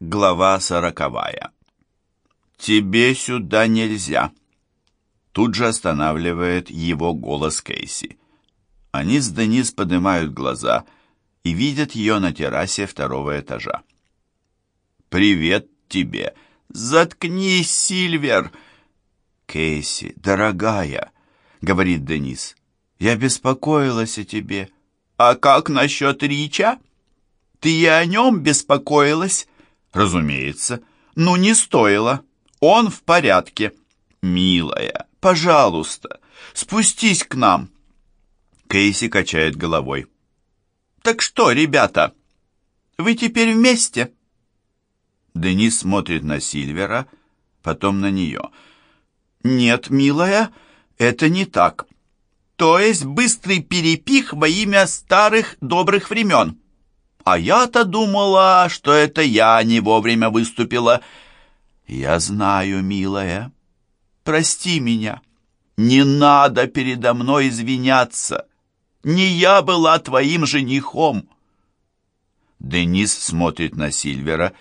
Глава сороковая. «Тебе сюда нельзя!» Тут же останавливает его голос Кейси. Они с Денис поднимают глаза и видят ее на террасе второго этажа. «Привет тебе!» «Заткнись, Сильвер!» «Кейси, дорогая!» — говорит Денис. «Я беспокоилась о тебе». «А как насчет Рича? Ты и о нем беспокоилась?» «Разумеется. Ну, не стоило. Он в порядке». «Милая, пожалуйста, спустись к нам». Кейси качает головой. «Так что, ребята, вы теперь вместе?» Денис смотрит на Сильвера, потом на нее. «Нет, милая, это не так. То есть быстрый перепих во имя старых добрых времен. А я-то думала, что это я не вовремя выступила. Я знаю, милая. Прости меня. Не надо передо мной извиняться. Не я была твоим женихом». Денис смотрит на Сильвера,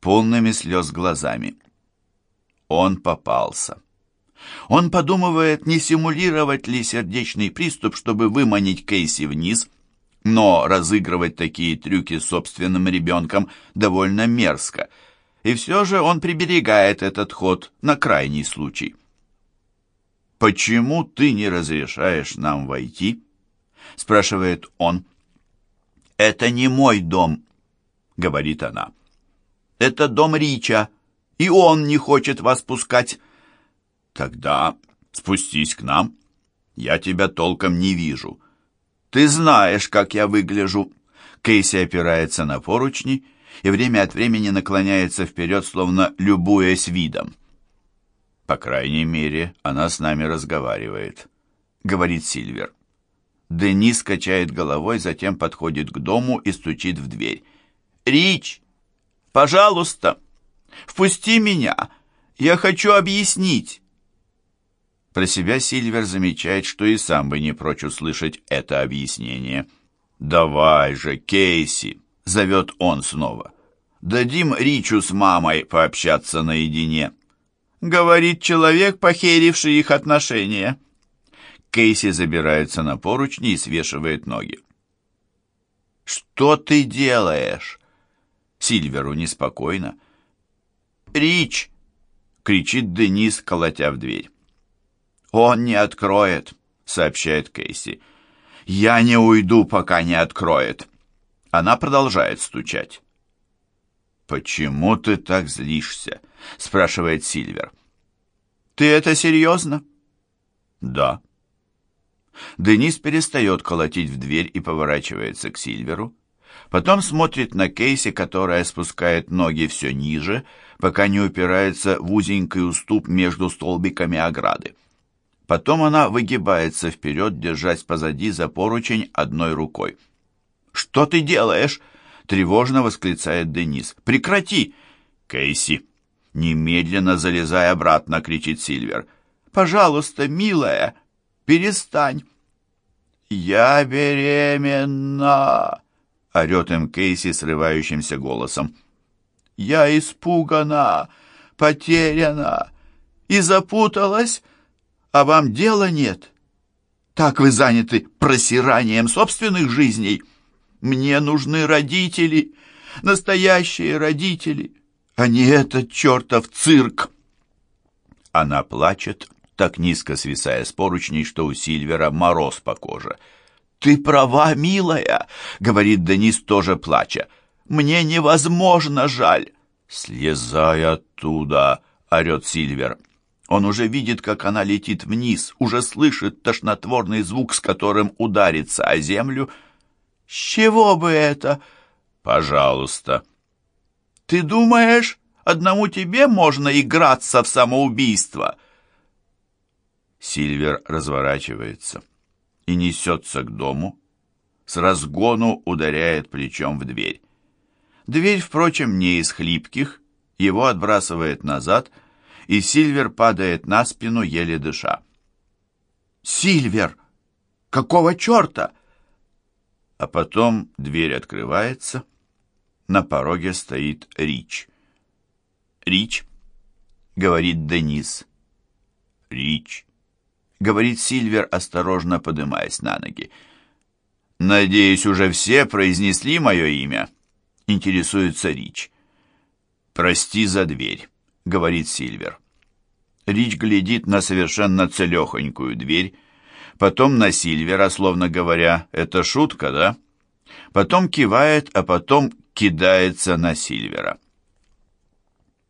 полными слез глазами. Он попался. Он подумывает, не симулировать ли сердечный приступ, чтобы выманить Кейси вниз, но разыгрывать такие трюки с собственным ребенком довольно мерзко, и все же он приберегает этот ход на крайний случай. «Почему ты не разрешаешь нам войти?» — спрашивает он. «Это не мой дом», — говорит она. «Это дом Рича, и он не хочет вас пускать». «Тогда спустись к нам. Я тебя толком не вижу. Ты знаешь, как я выгляжу». Кейси опирается на поручни и время от времени наклоняется вперед, словно любуясь видом. «По крайней мере, она с нами разговаривает», — говорит Сильвер. Денис качает головой, затем подходит к дому и стучит в дверь. «Рич, пожалуйста, впусти меня. Я хочу объяснить». Про себя Сильвер замечает, что и сам бы не прочь услышать это объяснение. «Давай же, Кейси!» — зовет он снова. «Дадим Ричу с мамой пообщаться наедине», — говорит человек, похеривший их отношения. Кейси забирается на поручни и свешивает ноги. «Что ты делаешь?» Сильверу неспокойно. «Рич!» — кричит Денис, колотя в дверь. «Он не откроет», — сообщает Кейси. «Я не уйду, пока не откроет». Она продолжает стучать. «Почему ты так злишься?» — спрашивает Сильвер. «Ты это серьезно?» «Да». Денис перестает колотить в дверь и поворачивается к Сильверу. Потом смотрит на Кейси, которая спускает ноги все ниже, пока не упирается в узенький уступ между столбиками ограды. Потом она выгибается вперед, держась позади за поручень одной рукой. «Что ты делаешь?» — тревожно восклицает Денис. «Прекрати!» «Кейси!» «Немедленно залезай обратно!» — кричит Сильвер. «Пожалуйста, милая, перестань!» «Я беременна!» — орет им Кейси срывающимся голосом. «Я испугана, потеряна и запуталась!» А вам дела нет. Так вы заняты просиранием собственных жизней. Мне нужны родители, настоящие родители, а не этот чертов цирк. Она плачет, так низко свисая с поручней, что у Сильвера мороз по коже. «Ты права, милая», — говорит Денис, тоже плача. «Мне невозможно жаль». «Слезай оттуда», — орет Сильвер. Он уже видит, как она летит вниз, уже слышит тошнотворный звук, с которым ударится о землю. «С чего бы это?» «Пожалуйста». «Ты думаешь, одному тебе можно играться в самоубийство?» Сильвер разворачивается и несется к дому, с разгону ударяет плечом в дверь. Дверь, впрочем, не из хлипких, его отбрасывает назад — и Сильвер падает на спину, еле дыша. «Сильвер! Какого черта?» А потом дверь открывается. На пороге стоит Рич. Рич», — говорит Денис. «Рич», — говорит Сильвер, осторожно поднимаясь на ноги. «Надеюсь, уже все произнесли мое имя?» — интересуется Рич. «Прости за дверь», — говорит Сильвер. Рич глядит на совершенно целехонькую дверь, потом на Сильвера, словно говоря, «Это шутка, да?» Потом кивает, а потом кидается на Сильвера.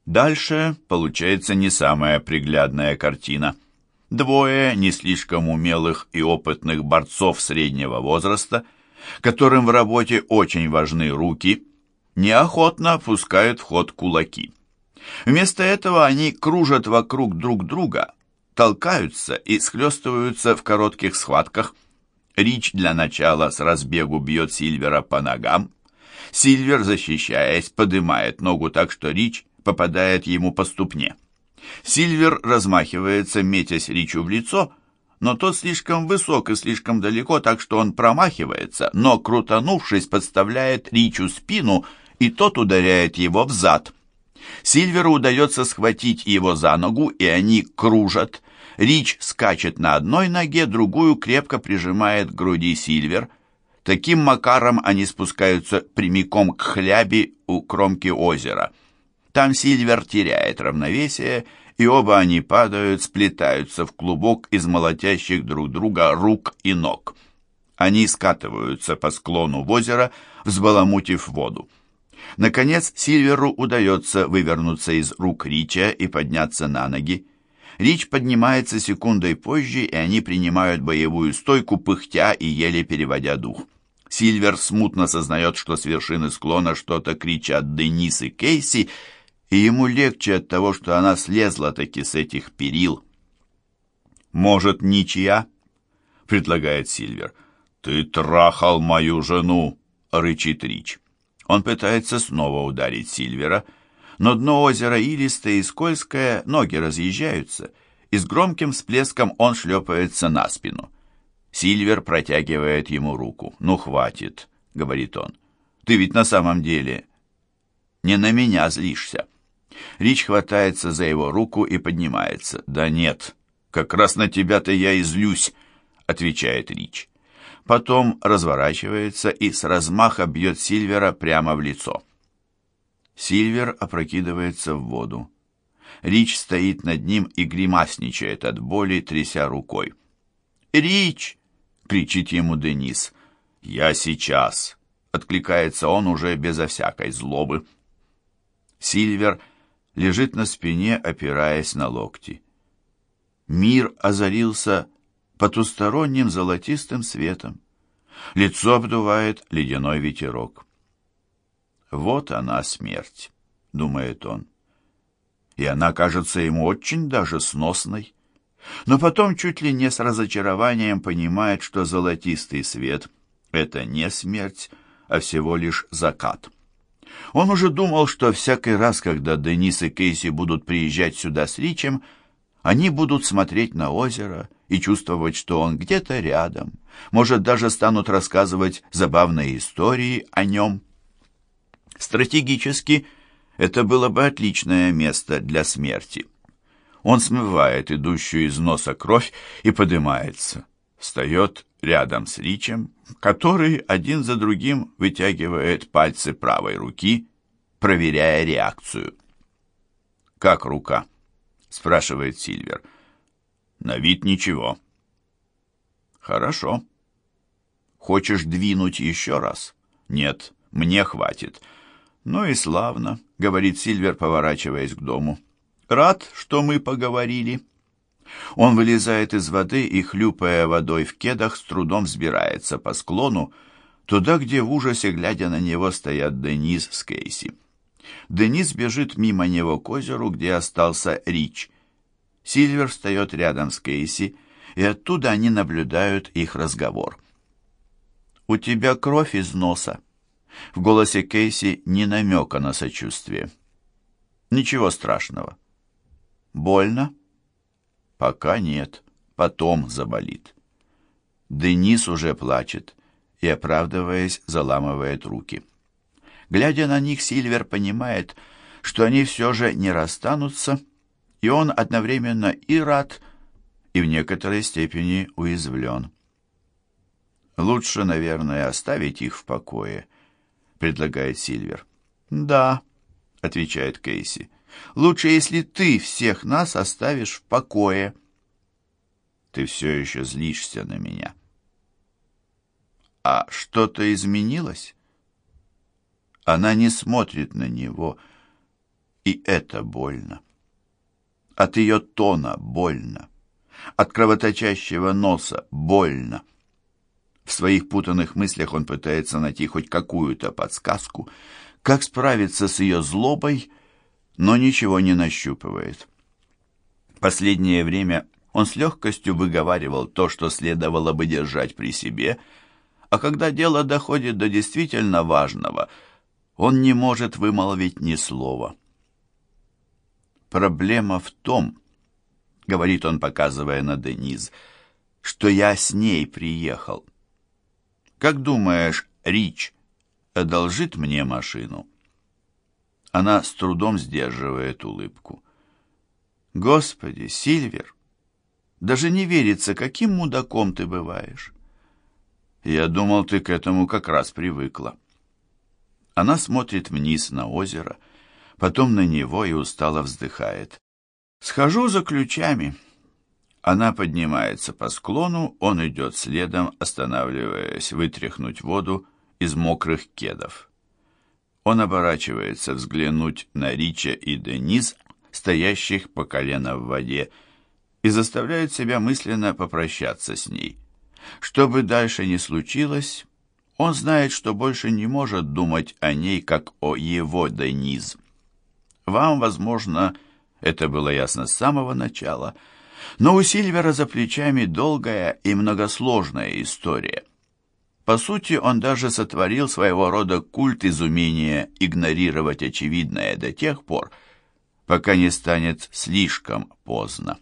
Дальше получается не самая приглядная картина. Двое не слишком умелых и опытных борцов среднего возраста, которым в работе очень важны руки, неохотно пускают в ход кулаки. Вместо этого они кружат вокруг друг друга, толкаются и схлестываются в коротких схватках. Рич для начала с разбегу бьет Сильвера по ногам. Сильвер, защищаясь, поднимает ногу так, что Рич попадает ему по ступне. Сильвер размахивается, метясь Ричу в лицо, но тот слишком высок и слишком далеко, так что он промахивается, но, крутанувшись, подставляет Ричу спину, и тот ударяет его в зад. Сильверу удается схватить его за ногу, и они кружат. Рич скачет на одной ноге, другую крепко прижимает к груди Сильвер. Таким макаром они спускаются прямиком к хляби у кромки озера. Там Сильвер теряет равновесие, и оба они падают, сплетаются в клубок из молотящих друг друга рук и ног. Они скатываются по склону в озеро, взбаламутив воду. Наконец Сильверу удается вывернуться из рук Рича и подняться на ноги. Рич поднимается секундой позже, и они принимают боевую стойку, пыхтя и еле переводя дух. Сильвер смутно сознает, что с вершины склона что-то кричат Денис и Кейси, и ему легче от того, что она слезла таки с этих перил. «Может, ничья?» — предлагает Сильвер. «Ты трахал мою жену!» — рычит Рич. Он пытается снова ударить Сильвера, но дно озера илистое и скользкое, ноги разъезжаются, и с громким всплеском он шлепается на спину. Сильвер протягивает ему руку. «Ну, хватит», — говорит он. «Ты ведь на самом деле не на меня злишься». Рич хватается за его руку и поднимается. «Да нет, как раз на тебя-то я и злюсь», — отвечает Рич. Потом разворачивается и с размаха бьет Сильвера прямо в лицо. Сильвер опрокидывается в воду. Рич стоит над ним и гримасничает от боли, тряся рукой. «Рич!» — кричит ему Денис. «Я сейчас!» — откликается он уже безо всякой злобы. Сильвер — лежит на спине, опираясь на локти. Мир озарился потусторонним золотистым светом. Лицо обдувает ледяной ветерок. «Вот она, смерть», — думает он. И она кажется ему очень даже сносной. Но потом чуть ли не с разочарованием понимает, что золотистый свет — это не смерть, а всего лишь закат. Он уже думал, что всякий раз, когда Денис и Кейси будут приезжать сюда с Ричем, они будут смотреть на озеро и чувствовать, что он где-то рядом. Может, даже станут рассказывать забавные истории о нем. Стратегически это было бы отличное место для смерти. Он смывает идущую из носа кровь и поднимается. Встает рядом с Ричем, который один за другим вытягивает пальцы правой руки, проверяя реакцию. «Как рука?» — спрашивает Сильвер. «На вид ничего». «Хорошо. Хочешь двинуть еще раз?» «Нет, мне хватит». «Ну и славно», — говорит Сильвер, поворачиваясь к дому. «Рад, что мы поговорили». Он вылезает из воды и, хлюпая водой в кедах, с трудом взбирается по склону, туда, где в ужасе, глядя на него, стоят Денис с Кейси. Денис бежит мимо него к озеру, где остался Рич. Сильвер встает рядом с Кейси, и оттуда они наблюдают их разговор. «У тебя кровь из носа». В голосе Кейси не намека на сочувствие. «Ничего страшного». «Больно?» Пока нет, потом заболит. Денис уже плачет и, оправдываясь, заламывает руки. Глядя на них, Сильвер понимает, что они все же не расстанутся, и он одновременно и рад, и в некоторой степени уязвлен. «Лучше, наверное, оставить их в покое», — предлагает Сильвер. «Да», — отвечает Кейси. «Лучше, если ты всех нас оставишь в покое». «Ты все еще злишься на меня». «А что-то изменилось?» Она не смотрит на него, и это больно. От ее тона больно. От кровоточащего носа больно. В своих путанных мыслях он пытается найти хоть какую-то подсказку, как справиться с ее злобой, но ничего не нащупывает. Последнее время он с легкостью выговаривал то, что следовало бы держать при себе, а когда дело доходит до действительно важного, он не может вымолвить ни слова. «Проблема в том, — говорит он, показывая на Дениз, — что я с ней приехал». Как думаешь, Рич одолжит мне машину?» Она с трудом сдерживает улыбку. «Господи, Сильвер, даже не верится, каким мудаком ты бываешь!» «Я думал, ты к этому как раз привыкла». Она смотрит вниз на озеро, потом на него и устало вздыхает. «Схожу за ключами». Она поднимается по склону, он идет следом, останавливаясь вытряхнуть воду из мокрых кедов. Он оборачивается взглянуть на Рича и Денис, стоящих по колено в воде, и заставляет себя мысленно попрощаться с ней. Что бы дальше ни случилось, он знает, что больше не может думать о ней, как о его Дениз. Вам, возможно, это было ясно с самого начала – но у Сильвера за плечами долгая и многосложная история. По сути, он даже сотворил своего рода культ изумения игнорировать очевидное до тех пор, пока не станет слишком поздно.